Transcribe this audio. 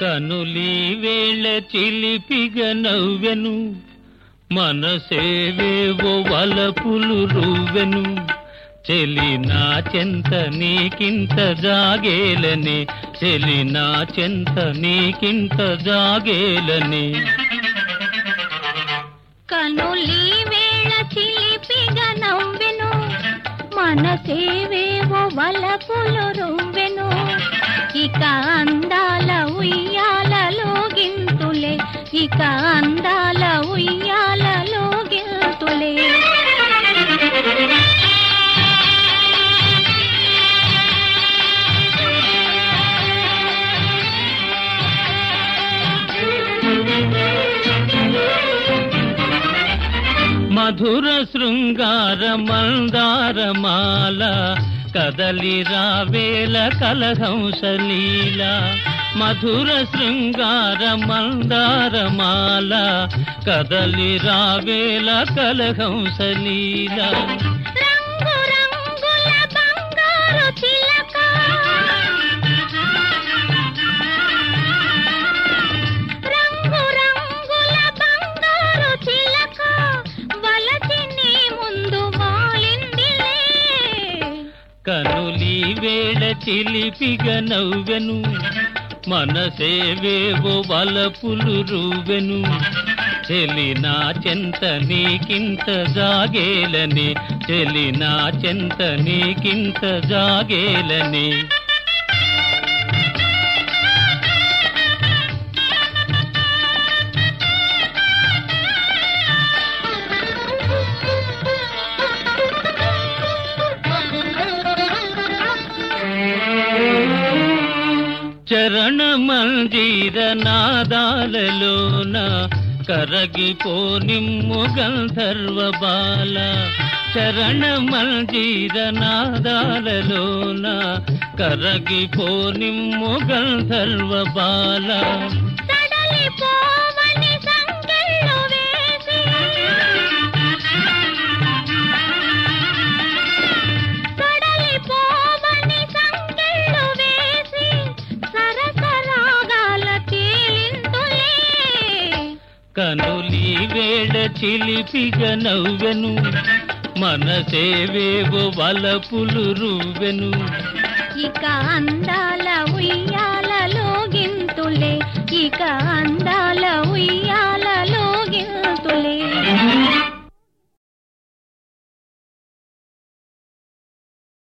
కనులీ వేళ చిలిపిగ నవ్వెను. మనసేవేవో వలపులు రువ్వెను. చెలి నా చెంత నీకింత జాగేలని. చెలి నా చెంత నీకింత జాగేలని. కనులి వేళ చిలిపిగా నవ్వెను. మనసేవేవో వలపులు రువ్వెను. ఇక అందాల ఇక అందాల ఉయ్యాలలో గింతులే మధుర శృంగార మందారమాల కదలి రావేల కలహంసలీల మధుర శృంగార మందారమాల కదలి రావేల కలహంసలీల వేళ చిలిపిగ నవ్వెను. మనసేవేవో వలపులు రువెను చెలినా చెంత నీకింత జాగేలని. చెలినా చెంత నీకింత జాగేలని. చరణ మంజీర నాదాలలోన కరగిపోనిమ్ము గంధర్వ బాల చరణ మంజీర నాదాలలోన కరగిపోనిమ్ము గంధర్వ బాల సడలి కనులి వేడ చిలిపిగ నవ్వెను. మనసేవేవో వలపులు రువ్వెను. ఇక అందాల ఉయ్య